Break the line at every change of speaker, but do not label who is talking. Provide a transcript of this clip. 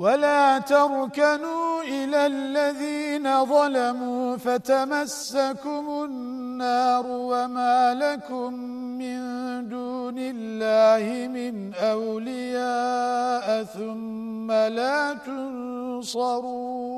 ولا تركنوا إلى الذين ظلموا فتمسكم النار وما لكم من دون الله من أولياء ثم لا تنصرون